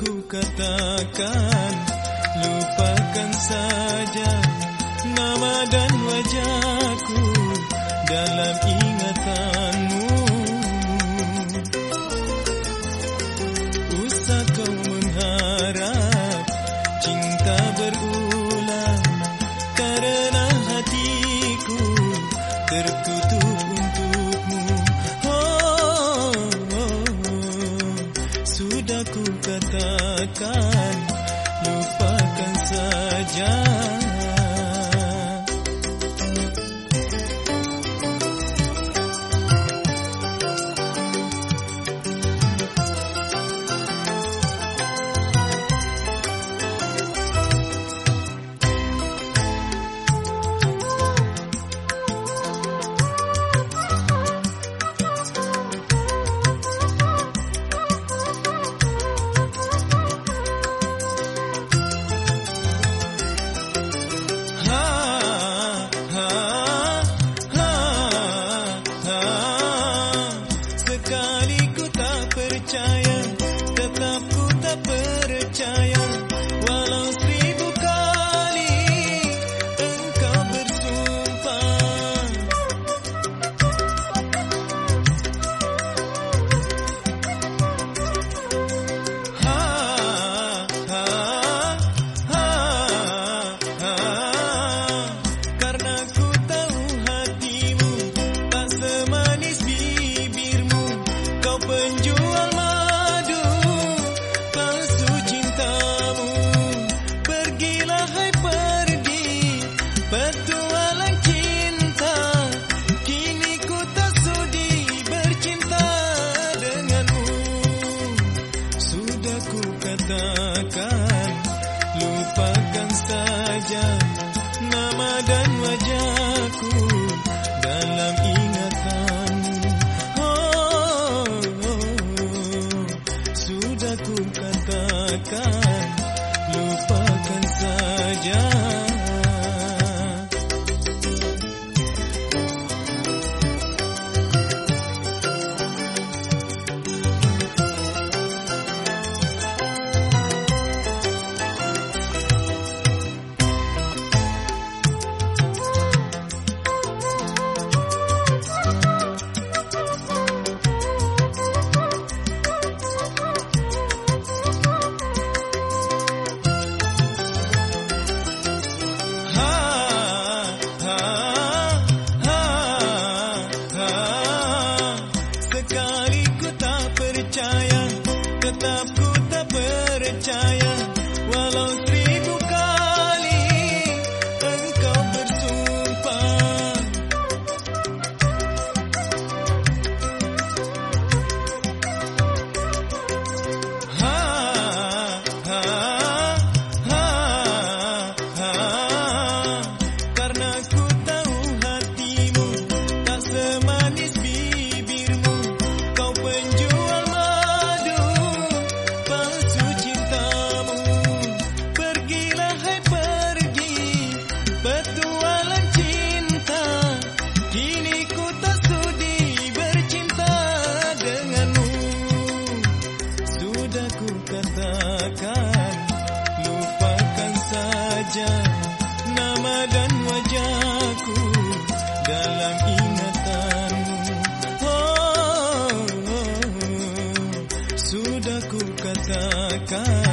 ku katakan Lupakan saja nama dan wajahku Dalam ingatanmu. Usah kau mengharap cinta berulang Karena hatiku tertutup lupakan saja. 加油 का